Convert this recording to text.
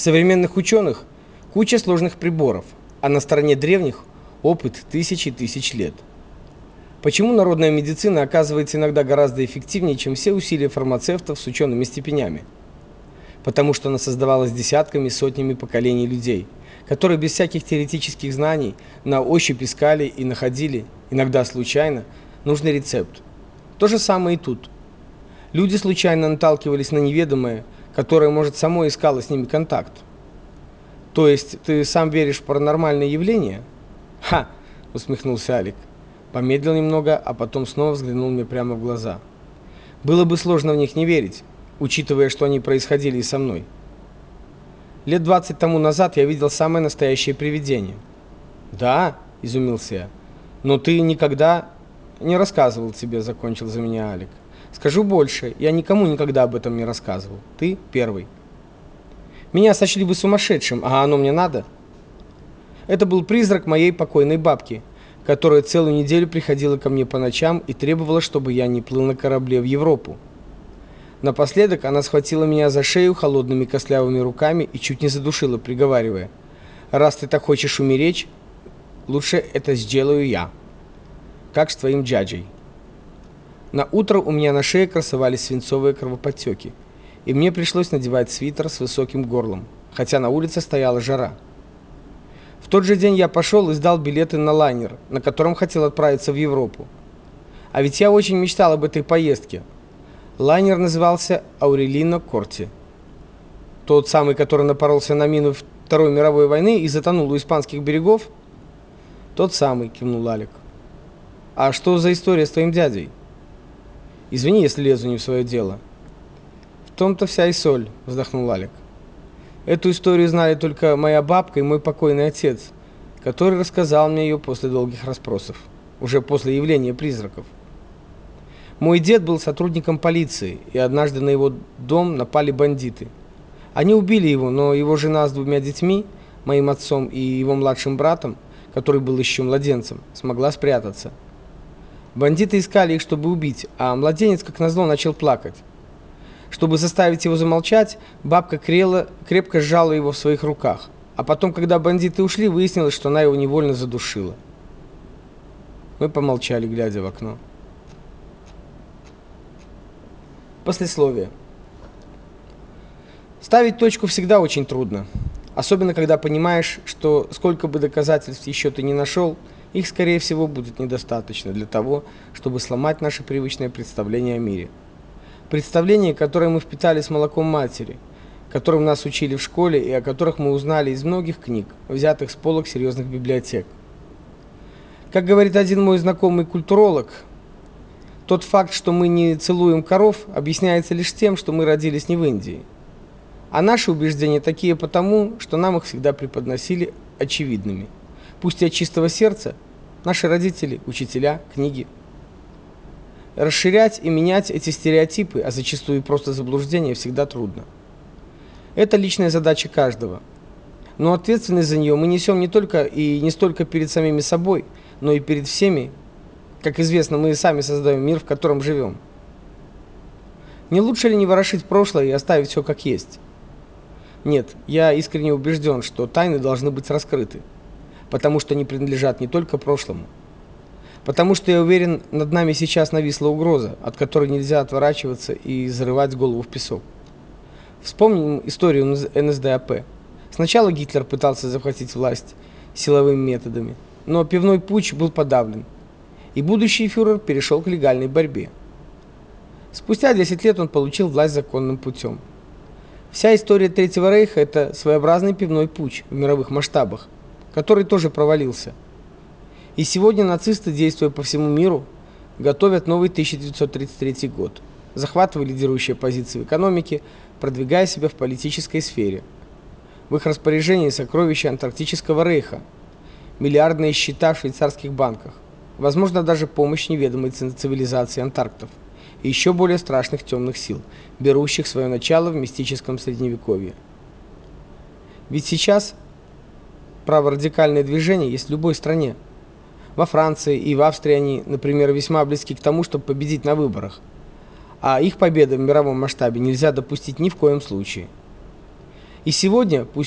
Современных ученых куча сложных приборов, а на стороне древних опыт тысячи и тысяч лет. Почему народная медицина оказывается иногда гораздо эффективнее, чем все усилия фармацевтов с учеными степенями? Потому что она создавалась десятками, сотнями поколений людей, которые без всяких теоретических знаний на ощупь искали и находили, иногда случайно, нужный рецепт. То же самое и тут. Люди случайно наталкивались на неведомое, которое, может, само искало с ними контакт. То есть ты сам веришь в паранормальные явления? Ха, усмехнулся Алик. Помедлил немного, а потом снова взглянул мне прямо в глаза. Было бы сложно в них не верить, учитывая, что они происходили и со мной. Лет двадцать тому назад я видел самое настоящее привидение. Да, изумился я. Но ты никогда не рассказывал тебе, закончил за меня Алик. Скажу больше, я никому никогда об этом не рассказывал. Ты первый. Меня сочли бы сумасшедшим, а оно мне надо. Это был призрак моей покойной бабки, которая целую неделю приходила ко мне по ночам и требовала, чтобы я не плыл на корабле в Европу. Напоследок она схватила меня за шею холодными костлявыми руками и чуть не задушила, приговаривая: "Раз ты так хочешь умереть, лучше это сделаю я. Как с твоим дядей". На утро у меня на шее красовались свинцовые кровоподтеки, и мне пришлось надевать свитер с высоким горлом, хотя на улице стояла жара. В тот же день я пошел и сдал билеты на лайнер, на котором хотел отправиться в Европу. А ведь я очень мечтал об этой поездке. Лайнер назывался Аурелино Корти. Тот самый, который напоролся на мину Второй мировой войны и затонул у испанских берегов? Тот самый, кивнул Алик. А что за история с твоим дядей? Извини, если лезу не в свое дело. В том-то вся и соль, вздохнул Алик. Эту историю знали только моя бабка и мой покойный отец, который рассказал мне ее после долгих расспросов, уже после явления призраков. Мой дед был сотрудником полиции, и однажды на его дом напали бандиты. Они убили его, но его жена с двумя детьми, моим отцом и его младшим братом, который был еще младенцем, смогла спрятаться. Бандиты искали их, чтобы убить, а младенец, как назло, начал плакать. Чтобы заставить его замолчать, бабка Крела крепко сжала его в своих руках. А потом, когда бандиты ушли, выяснилось, что она его невольно задушила. Мы помолчали, глядя в окно. Послесловие. Ставить точку всегда очень трудно, особенно когда понимаешь, что сколько бы доказательств еще ты не нашел, их скорее всего будет недостаточно для того, чтобы сломать наше привычное представление о мире. Представление, которое мы впитали с молоком матери, которым нас учили в школе и о которых мы узнали из многих книг, взятых с полок серьезных библиотек. Как говорит один мой знакомый культуролог, тот факт, что мы не целуем коров, объясняется лишь тем, что мы родились не в Индии. А наши убеждения такие потому, что нам их всегда преподносили очевидными. Пусть и от чистого сердца, наши родители, учителя, книги. Расширять и менять эти стереотипы, а зачастую и просто заблуждения, всегда трудно. Это личная задача каждого. Но ответственность за нее мы несем не только и не столько перед самими собой, но и перед всеми, как известно, мы и сами создаем мир, в котором живем. Не лучше ли не ворошить прошлое и оставить все как есть? Нет, я искренне убежден, что тайны должны быть раскрыты, потому что они принадлежат не только прошлому. Потому что я уверен, над нами сейчас нависла угроза, от которой нельзя отворачиваться и зарывать голову в песок. Вспомним историю НСДАП. Сначала Гитлер пытался захватить власть силовыми методами, но пивной путч был подавлен и будущий фюрер перешел к легальной борьбе. Спустя 10 лет он получил власть законным путем. Вся история Третьего рейха это своеобразный пивной путч в мировых масштабах, который тоже провалился. И сегодня нацисты, действуя по всему миру, готовят новый 1933 год, захватывая лидирующие позиции в экономике, продвигая себя в политической сфере. В их распоряжении сокровища антарктического рейха, миллиардные счета в швейцарских банках возможно даже помощь неведомой цивилизации антарктов и еще более страшных темных сил, берущих свое начало в мистическом средневековье. Ведь сейчас праворадикальное движение есть в любой стране. Во Франции и в Австрии они, например, весьма близки к тому, чтобы победить на выборах. А их победы в мировом масштабе нельзя допустить ни в коем случае. И сегодня, пусть